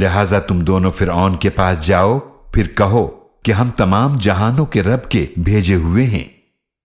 लिहाजा तुम दोनों फिर के पास जाओ, फिर कहो कि हम तमाम जहानों के रब के भेजे हुए हैं।